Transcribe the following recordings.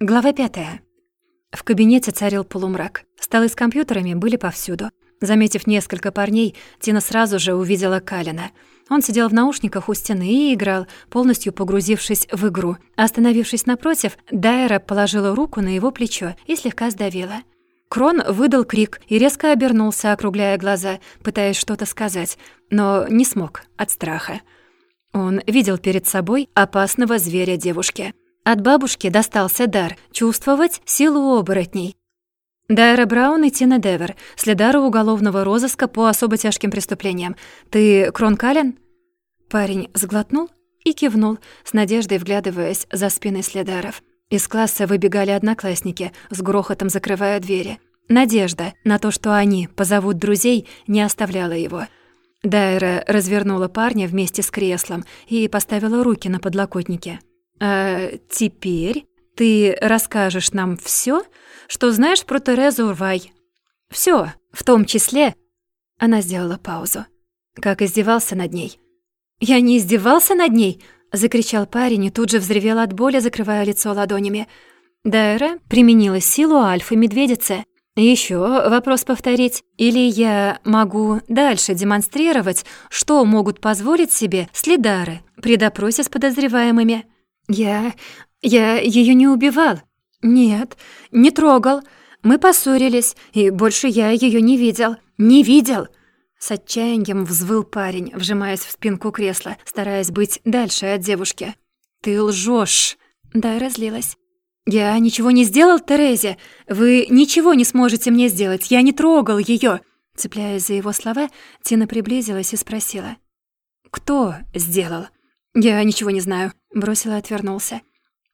Глава пятая. В кабинете царил полумрак. Столы с компьютерами были повсюду. Заметив несколько парней, Тина сразу же увидела Калина. Он сидел в наушниках у стены и играл, полностью погрузившись в игру. Остановившись напротив, Дайра положила руку на его плечо и слегка сдавила. Крон выдал крик и резко обернулся, округляя глаза, пытаясь что-то сказать, но не смог от страха. Он видел перед собой опасного зверя девушки. От бабушки достался дар чувствовать силу оборотней. Дайра Браун и Тина Девер, следары уголовного розыска по особо тяжким преступлениям. Ты Крон Каллен? Парень сглотнул и кивнул, с надеждой вглядываясь за спиной следаров. Из класса выбегали одноклассники, с грохотом закрывая двери. Надежда на то, что они позовут друзей, не оставляла его. Дайра развернула парня вместе с креслом и поставила руки на подлокотнике. «А теперь ты расскажешь нам всё, что знаешь про Терезу Урвай. Всё, в том числе...» Она сделала паузу. Как издевался над ней. «Я не издевался над ней!» — закричал парень и тут же взревел от боли, закрывая лицо ладонями. Дайра применила силу альфы-медведицы. Еще вопрос повторить. Или я могу дальше демонстрировать, что могут позволить себе следары при допросе с подозреваемыми? Я... я ее не убивал. Нет, не трогал. Мы поссорились, и больше я ее не видел. Не видел. С отчаянием взвыл парень, вжимаясь в спинку кресла, стараясь быть дальше от девушки. «Ты лжешь. Да, разлилась. «Я ничего не сделал, Терезе. Вы ничего не сможете мне сделать. Я не трогал ее. Цепляясь за его слова, Тина приблизилась и спросила. «Кто сделал?» «Я ничего не знаю», — бросила и отвернулся.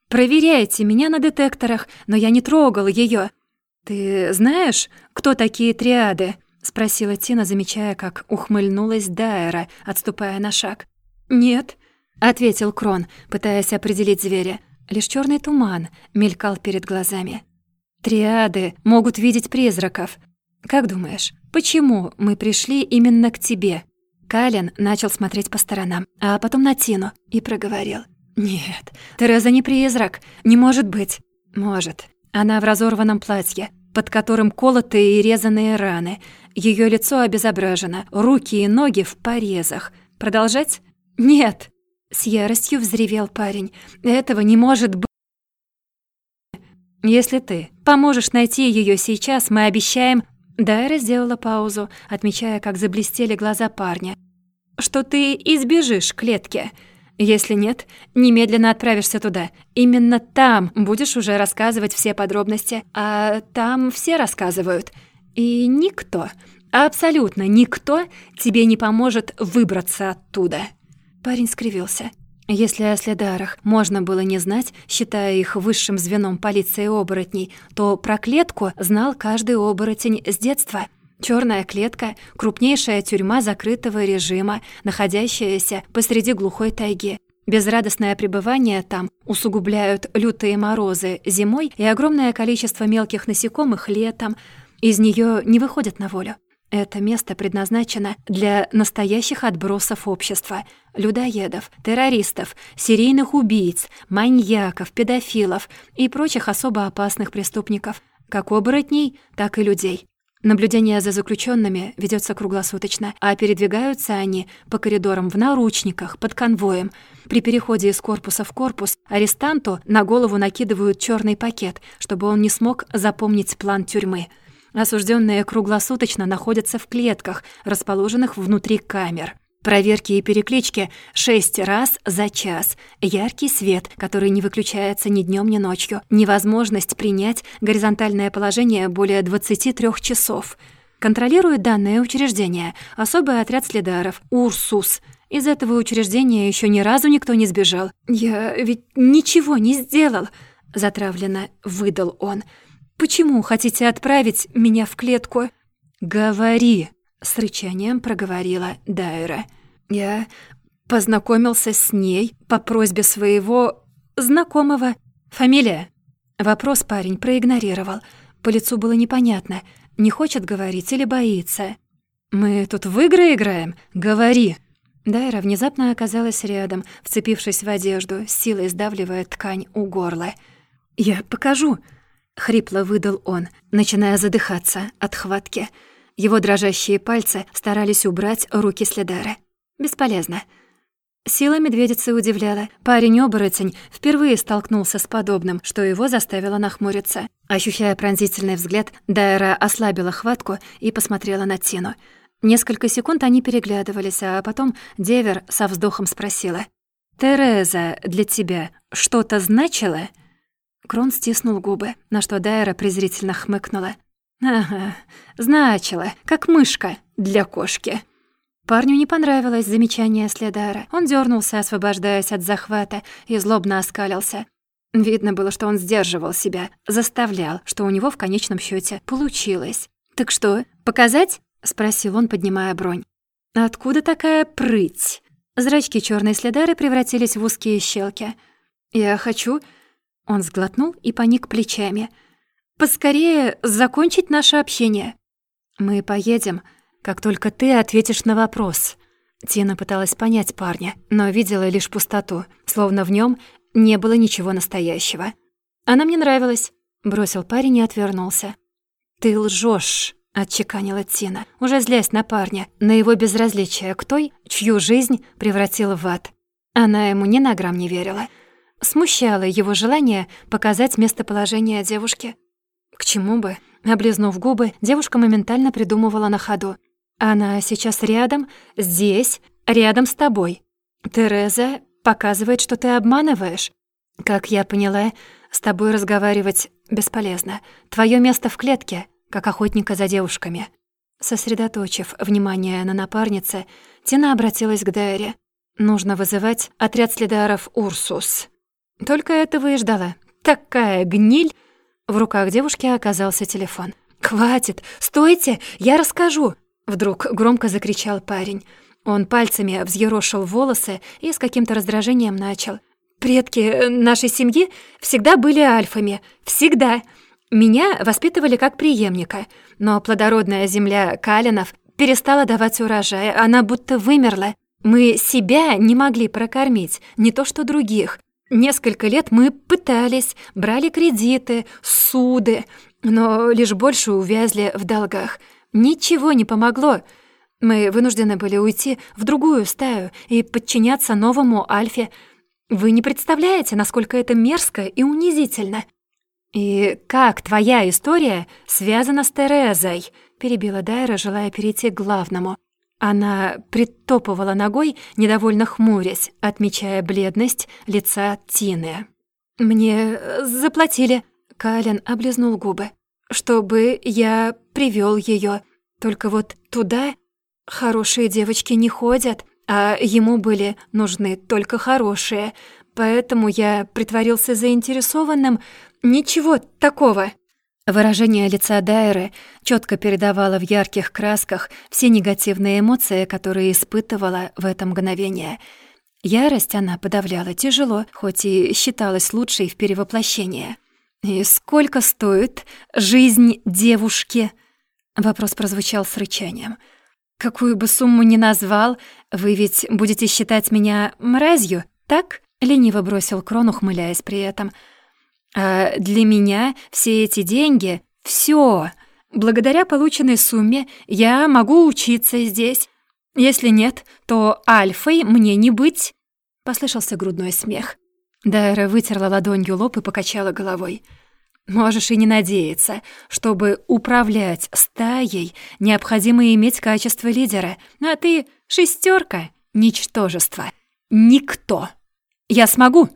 «Проверяйте меня на детекторах, но я не трогал ее. «Ты знаешь, кто такие триады?» — спросила Тина, замечая, как ухмыльнулась Дайра, отступая на шаг. «Нет», — ответил Крон, пытаясь определить зверя. Лишь черный туман мелькал перед глазами. «Триады могут видеть призраков. Как думаешь, почему мы пришли именно к тебе?» Кален начал смотреть по сторонам, а потом на Тину и проговорил. «Нет, Тереза не призрак. Не может быть». «Может. Она в разорванном платье, под которым колотые и резаные раны. Ее лицо обезображено, руки и ноги в порезах. Продолжать? Нет. С яростью взревел парень. Этого не может быть. Если ты поможешь найти ее сейчас, мы обещаем... Дайра сделала паузу, отмечая, как заблестели глаза парня. «Что ты избежишь клетки. Если нет, немедленно отправишься туда. Именно там будешь уже рассказывать все подробности, а там все рассказывают. И никто, абсолютно никто тебе не поможет выбраться оттуда». Парень скривился. Если о следарах можно было не знать, считая их высшим звеном полиции оборотней, то про клетку знал каждый оборотень с детства. Черная клетка — крупнейшая тюрьма закрытого режима, находящаяся посреди глухой тайги. Безрадостное пребывание там усугубляют лютые морозы зимой и огромное количество мелких насекомых летом. Из нее не выходят на волю. Это место предназначено для настоящих отбросов общества, людоедов, террористов, серийных убийц, маньяков, педофилов и прочих особо опасных преступников, как оборотней, так и людей. Наблюдение за заключенными ведется круглосуточно, а передвигаются они по коридорам в наручниках, под конвоем. При переходе из корпуса в корпус арестанту на голову накидывают черный пакет, чтобы он не смог запомнить план тюрьмы — Осужденные круглосуточно находятся в клетках, расположенных внутри камер. Проверки и переклички шесть раз за час. Яркий свет, который не выключается ни днем, ни ночью. Невозможность принять горизонтальное положение более 23 часов. Контролирует данное учреждение особый отряд следаров «Урсус». Из этого учреждения еще ни разу никто не сбежал. «Я ведь ничего не сделал», — затравленно выдал он. Почему хотите отправить меня в клетку?» «Говори!» — с рычанием проговорила Дайра. «Я познакомился с ней по просьбе своего знакомого. Фамилия?» Вопрос парень проигнорировал. По лицу было непонятно, не хочет говорить или боится. «Мы тут в игры играем? Говори!» Дайра внезапно оказалась рядом, вцепившись в одежду, силой сдавливая ткань у горла. «Я покажу», — хрипло выдал он, начиная задыхаться от хватки. Его дрожащие пальцы старались убрать руки Следара. Бесполезно. Сила медведицы удивляла. Парень-оборотень впервые столкнулся с подобным, что его заставило нахмуриться. Ощущая пронзительный взгляд, Дайра ослабила хватку и посмотрела на Тину. Несколько секунд они переглядывались, а потом Девер со вздохом спросила. «Тереза для тебя что-то значила?» Крон стиснул губы, на что Дайра презрительно хмыкнула. «Ага, значила, как мышка для кошки». Парню не понравилось замечание Следара. Он дернулся, освобождаясь от захвата, и злобно оскалился. Видно было, что он сдерживал себя, заставлял, что у него в конечном счете получилось. «Так что, показать?» — спросил он, поднимая бронь. «Откуда такая прыть?» Зрачки черной следары превратились в узкие щелки. «Я хочу...» Он сглотнул и поник плечами. «Поскорее закончить наше общение». «Мы поедем», как только ты ответишь на вопрос». Тина пыталась понять парня, но видела лишь пустоту, словно в нем не было ничего настоящего. «Она мне нравилась», — бросил парень и отвернулся. «Ты лжешь, отчеканила Тина, уже злясь на парня, на его безразличие к той, чью жизнь превратила в ад. Она ему ни на грамм не верила. Смущало его желание показать местоположение девушки. К чему бы? Облизнув губы, девушка моментально придумывала на ходу. Она сейчас рядом, здесь, рядом с тобой. Тереза показывает, что ты обманываешь. Как я поняла, с тобой разговаривать бесполезно. Твое место в клетке, как охотника за девушками». Сосредоточив внимание на напарнице, Тина обратилась к Дайре. «Нужно вызывать отряд следаров «Урсус». Только этого и ждала. Такая гниль! В руках девушки оказался телефон. «Хватит! Стойте! Я расскажу!» Вдруг громко закричал парень. Он пальцами взъерошил волосы и с каким-то раздражением начал. «Предки нашей семьи всегда были альфами. Всегда. Меня воспитывали как преемника. Но плодородная земля Калинов перестала давать урожай. Она будто вымерла. Мы себя не могли прокормить, не то что других. Несколько лет мы пытались, брали кредиты, суды, но лишь больше увязли в долгах. Ничего не помогло. Мы вынуждены были уйти в другую стаю и подчиняться новому Альфе. Вы не представляете, насколько это мерзко и унизительно. «И как твоя история связана с Терезой?» — перебила Дайра, желая перейти к главному. Она притопывала ногой, недовольно хмурясь, отмечая бледность лица Тины. «Мне заплатили», — Кален облизнул губы чтобы я привел ее. Только вот туда хорошие девочки не ходят, а ему были нужны только хорошие. Поэтому я притворился заинтересованным. Ничего такого. Выражение лица Дайры четко передавало в ярких красках все негативные эмоции, которые испытывала в это мгновение. Ярость она подавляла тяжело, хоть и считалась лучшей в перевоплощении. «И сколько стоит жизнь девушки?» Вопрос прозвучал с рычанием. «Какую бы сумму ни назвал, вы ведь будете считать меня мразью, так?» Лениво бросил Крон, ухмыляясь при этом. «А для меня все эти деньги — всё. Благодаря полученной сумме я могу учиться здесь. Если нет, то альфой мне не быть». Послышался грудной смех. Дайра вытерла ладонью лоб и покачала головой. «Можешь и не надеяться. Чтобы управлять стаей, необходимо иметь качество лидера. А ты — шестерка, ничтожество. Никто. Я смогу!»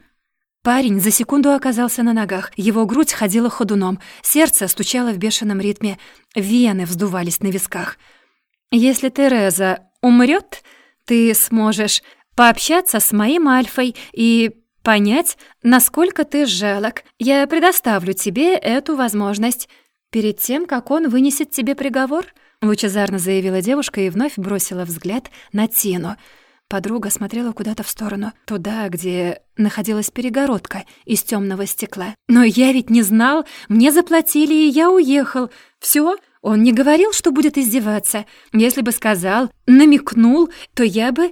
Парень за секунду оказался на ногах. Его грудь ходила ходуном, сердце стучало в бешеном ритме, вены вздувались на висках. «Если Тереза умрет, ты сможешь пообщаться с моим Альфой и понять, насколько ты жалок. Я предоставлю тебе эту возможность. Перед тем, как он вынесет тебе приговор, лучезарно заявила девушка и вновь бросила взгляд на Тину. Подруга смотрела куда-то в сторону, туда, где находилась перегородка из темного стекла. «Но я ведь не знал, мне заплатили, и я уехал. Все, он не говорил, что будет издеваться. Если бы сказал, намекнул, то я бы...»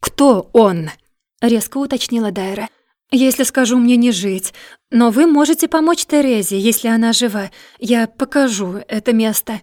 «Кто он?» — резко уточнила Дайра. «Если скажу, мне не жить. Но вы можете помочь Терезе, если она жива. Я покажу это место».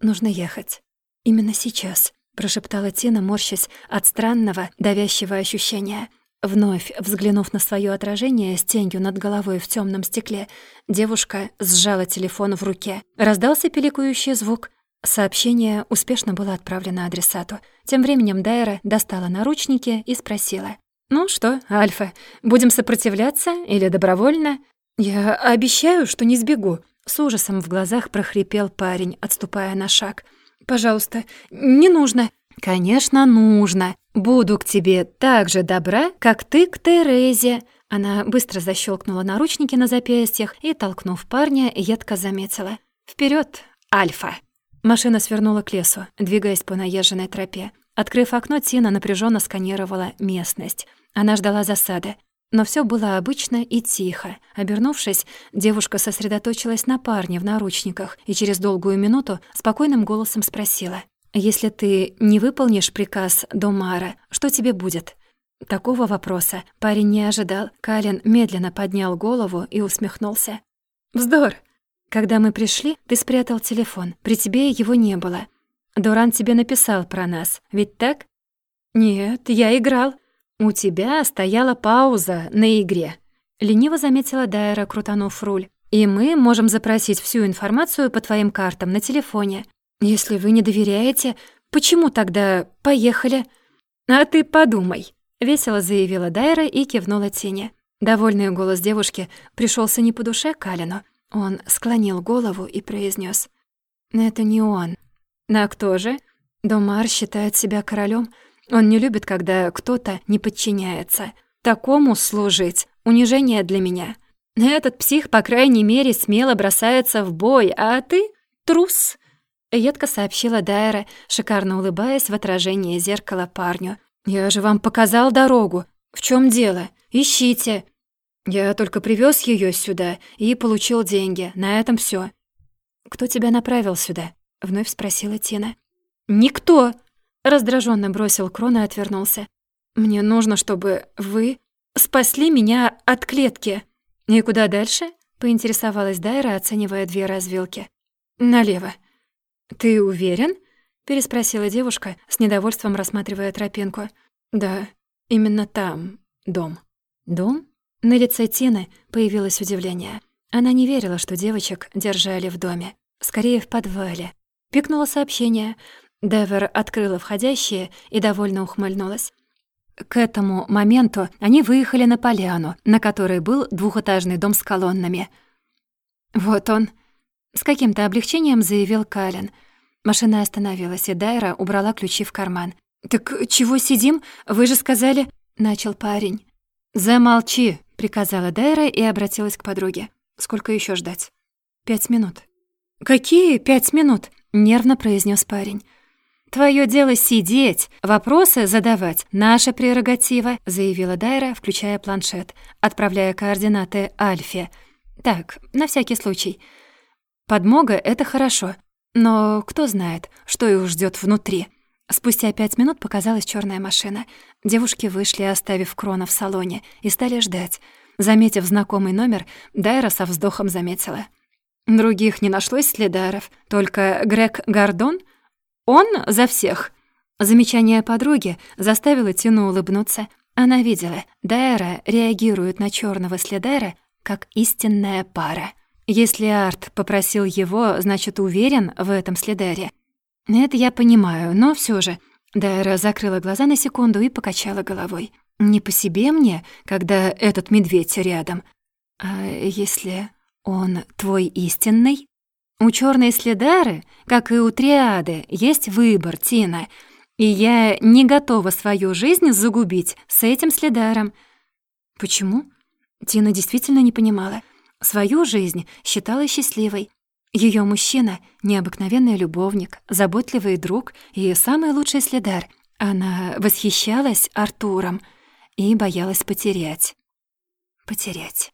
«Нужно ехать. Именно сейчас», — прошептала Тина, морщась от странного, давящего ощущения. Вновь взглянув на свое отражение с тенью над головой в темном стекле, девушка сжала телефон в руке. Раздался пиликующий звук. Сообщение успешно было отправлено адресату. Тем временем Дайра достала наручники и спросила. «Ну что, Альфа, будем сопротивляться или добровольно?» «Я обещаю, что не сбегу», — с ужасом в глазах прохрипел парень, отступая на шаг. «Пожалуйста, не нужно». «Конечно, нужно. Буду к тебе так же добра, как ты к Терезе». Она быстро защелкнула наручники на запястьях и, толкнув парня, едко заметила. Вперед, Альфа!» Машина свернула к лесу, двигаясь по наезженной тропе. Открыв окно, Тина напряженно сканировала местность. Она ждала засады. Но все было обычно и тихо. Обернувшись, девушка сосредоточилась на парне в наручниках и через долгую минуту спокойным голосом спросила. «Если ты не выполнишь приказ Домара, что тебе будет?» Такого вопроса парень не ожидал. Калин медленно поднял голову и усмехнулся. «Вздор! Когда мы пришли, ты спрятал телефон. При тебе его не было. Дуран тебе написал про нас, ведь так?» «Нет, я играл. У тебя стояла пауза на игре», — лениво заметила Дайра, крутанув руль. «И мы можем запросить всю информацию по твоим картам на телефоне. «Если вы не доверяете, почему тогда поехали?» «А ты подумай», — весело заявила Дайра и кивнула Тине. Довольный голос девушки пришелся не по душе Калину. Он склонил голову и произнес: «Это не он». «На кто же?» «Домар считает себя королем. Он не любит, когда кто-то не подчиняется. Такому служить — унижение для меня. Этот псих, по крайней мере, смело бросается в бой, а ты — трус». Едко сообщила Дайра, шикарно улыбаясь в отражении зеркала парню. «Я же вам показал дорогу. В чем дело? Ищите!» «Я только привез ее сюда и получил деньги. На этом все. «Кто тебя направил сюда?» — вновь спросила Тина. «Никто!» — раздраженно бросил Крон и отвернулся. «Мне нужно, чтобы вы спасли меня от клетки». «И куда дальше?» — поинтересовалась Дайра, оценивая две развилки. «Налево», «Ты уверен?» — переспросила девушка, с недовольством рассматривая тропинку. «Да, именно там дом». «Дом?» На лице Тины появилось удивление. Она не верила, что девочек держали в доме. Скорее, в подвале. Пикнуло сообщение. Девер открыла входящее и довольно ухмыльнулась. К этому моменту они выехали на поляну, на которой был двухэтажный дом с колоннами. «Вот он», с каким-то облегчением заявил Калин. Машина остановилась, и Дайра убрала ключи в карман. «Так чего сидим? Вы же сказали...» — начал парень. «Замолчи!» — приказала Дайра и обратилась к подруге. «Сколько еще ждать?» «Пять минут». «Какие пять минут?» — нервно произнес парень. «Твое дело сидеть, вопросы задавать — наша прерогатива», — заявила Дайра, включая планшет, отправляя координаты Альфе. «Так, на всякий случай. Подмога — это хорошо, но кто знает, что их ждет внутри. Спустя пять минут показалась черная машина. Девушки вышли, оставив Крона в салоне, и стали ждать. Заметив знакомый номер, Дайра со вздохом заметила. Других не нашлось следаров, только Грег Гордон. Он за всех. Замечание подруги заставило Тину улыбнуться. Она видела, Дайра реагирует на черного следара как истинная пара. Если Арт попросил его, значит, уверен в этом следаре. Это я понимаю, но все же... Дайра закрыла глаза на секунду и покачала головой. Не по себе мне, когда этот медведь рядом. А если он твой истинный? У черной следары, как и у триады, есть выбор, Тина. И я не готова свою жизнь загубить с этим следаром. Почему? Тина действительно не понимала. Свою жизнь считала счастливой. Ее мужчина — необыкновенный любовник, заботливый друг и самый лучший следар. Она восхищалась Артуром и боялась потерять. Потерять.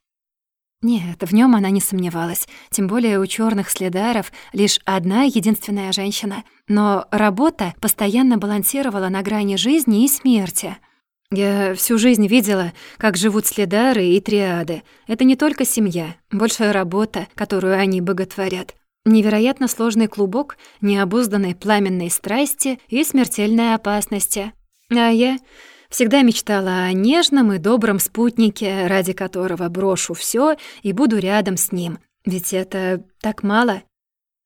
Нет, в нем она не сомневалась, тем более у черных следаров лишь одна единственная женщина. Но работа постоянно балансировала на грани жизни и смерти. Я всю жизнь видела, как живут следары и триады. Это не только семья, большая работа, которую они боготворят. Невероятно сложный клубок необузданной пламенной страсти и смертельной опасности. А я всегда мечтала о нежном и добром спутнике, ради которого брошу все и буду рядом с ним. Ведь это так мало.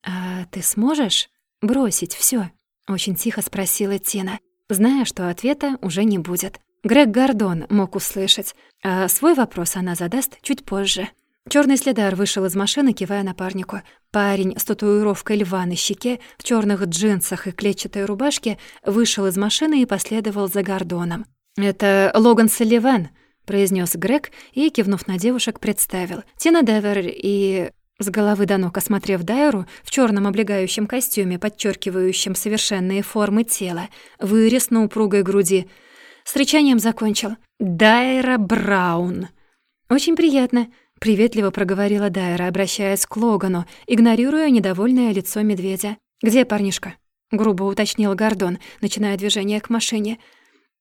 А ты сможешь бросить все? очень тихо спросила Тина, зная, что ответа уже не будет. Грег Гордон мог услышать, а свой вопрос она задаст чуть позже. Черный следар вышел из машины, кивая напарнику. Парень с татуировкой льва на щеке, в черных джинсах и клетчатой рубашке, вышел из машины и последовал за Гордоном. «Это Логан Салливан», — произнес Грег и, кивнув на девушек, представил. «Тина Девер и...» С головы до ног осмотрев Дайру в черном облегающем костюме, подчеркивающем совершенные формы тела, вырез на упругой груди. С рычанием закончил. «Дайра Браун». «Очень приятно», — приветливо проговорила Дайра, обращаясь к Логану, игнорируя недовольное лицо медведя. «Где парнишка?» — грубо уточнил Гордон, начиная движение к машине.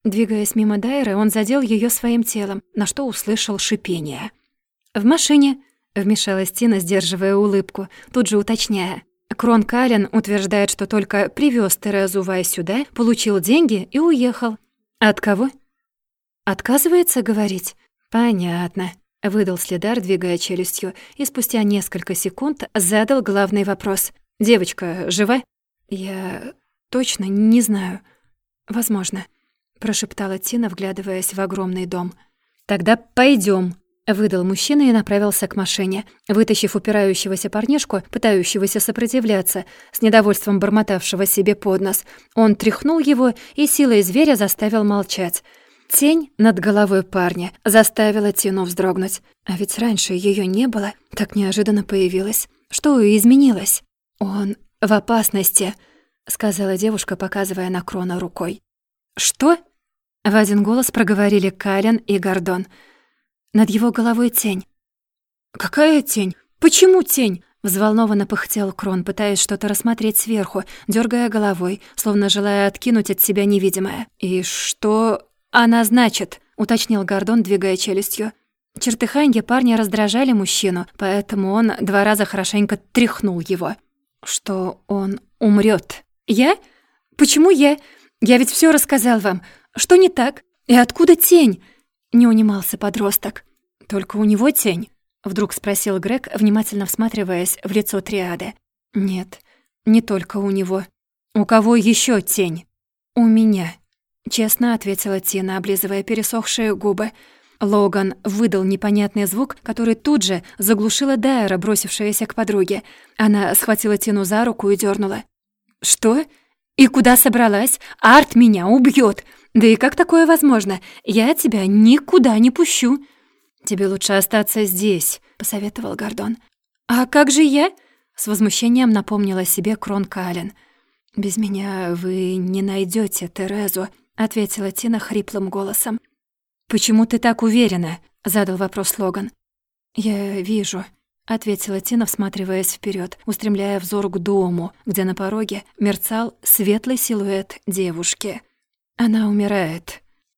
Двигаясь мимо Дайры, он задел ее своим телом, на что услышал шипение. «В машине», — вмешалась Тина, сдерживая улыбку, тут же уточняя. Крон Каллен утверждает, что только привез Терезу Вай сюда, получил деньги и уехал. От кого? Отказывается говорить? Понятно. — выдал следар, двигая челюстью, и спустя несколько секунд задал главный вопрос. «Девочка жива?» «Я точно не знаю. Возможно», — прошептала Тина, вглядываясь в огромный дом. «Тогда пойдем, выдал мужчина и направился к машине. Вытащив упирающегося парнишку, пытающегося сопротивляться, с недовольством бормотавшего себе под нос, он тряхнул его и силой зверя заставил молчать. Тень над головой парня заставила Тину вздрогнуть. А ведь раньше ее не было, так неожиданно появилась. Что изменилось? «Он в опасности», — сказала девушка, показывая на Крона рукой. «Что?» — в один голос проговорили Кален и Гордон. Над его головой тень. «Какая тень? Почему тень?» Взволнованно пыхтел Крон, пытаясь что-то рассмотреть сверху, дергая головой, словно желая откинуть от себя невидимое. «И что «Она значит», — уточнил Гордон, двигая челюстью. Чертыханье парня раздражали мужчину, поэтому он два раза хорошенько тряхнул его. «Что он умрет. «Я? Почему я? Я ведь все рассказал вам. Что не так? И откуда тень?» Не унимался подросток. «Только у него тень?» — вдруг спросил Грег, внимательно всматриваясь в лицо триады. «Нет, не только у него. У кого еще тень?» «У меня», Честно ответила Тина, облизывая пересохшие губы. Логан выдал непонятный звук, который тут же заглушила Дайра, бросившаяся к подруге. Она схватила Тину за руку и дернула. «Что? И куда собралась? Арт меня убьет. Да и как такое возможно? Я тебя никуда не пущу». «Тебе лучше остаться здесь», — посоветовал Гордон. «А как же я?» — с возмущением напомнила себе Крон Кален. «Без меня вы не найдете Терезу», ответила Тина хриплым голосом. «Почему ты так уверена?» — задал вопрос Логан. «Я вижу», — ответила Тина, всматриваясь вперед, устремляя взор к дому, где на пороге мерцал светлый силуэт девушки. «Она умирает»,